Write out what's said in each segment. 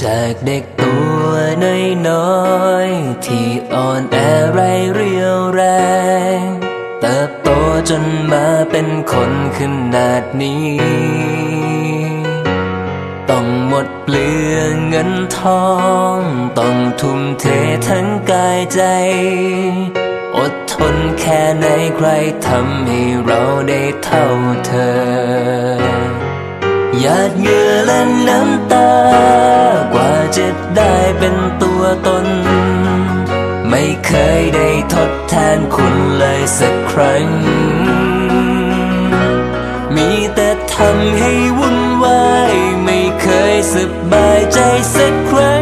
จากเด็กตัวน้อยๆที่อ่อนแอไรเรียวแรง เติบโตจนมาเป็นคนขนาดนี้ ต้องหมดเปลืองเงินทอง ต้องทุ่มเททั้งกายใจ อดทนแค่ไหนใครทำให้เราได้เท่าเธอหยาดเหงื่อและน้ำตา ดได้เป็นตัวตน ไม่เคยได้ทดแทนคุณเลยสักครั้ง มีแต่ทำให้วุ่นวาย ไม่เคยสบายใจสักครั้ง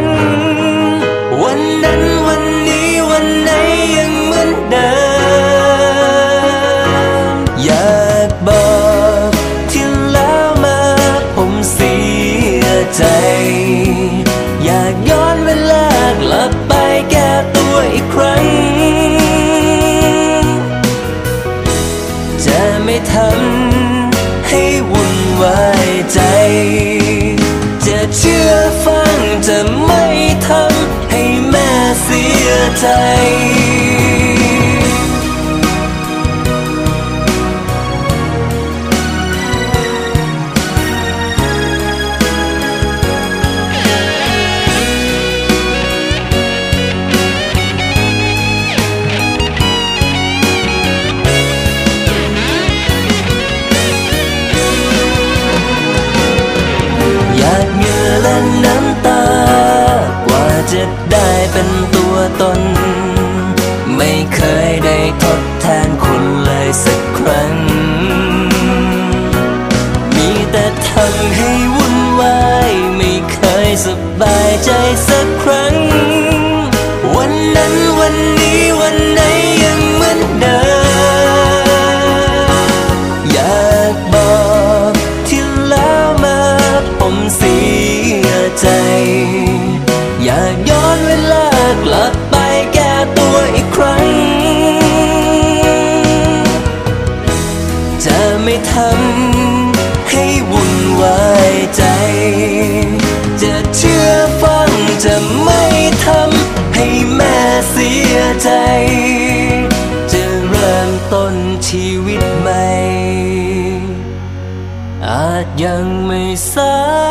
ทำให้วุ่นวายใจ จะเชื่อฟังจะไม่ทำให้แม่เสียใจ เคยได้ทดแทนคุณเลยสักครั้ง มีแต่ทำให้วุ่นวาย ไม่เคยสบายใจสักครั้ง วันนั้นวันนี้วัน ทำให้วุ่นวายใจ จะเชื่อฟังจะไม่ทำให้แม่เสียใจ จะเริ่มต้นชีวิตใหม่ อาจยังไม่สา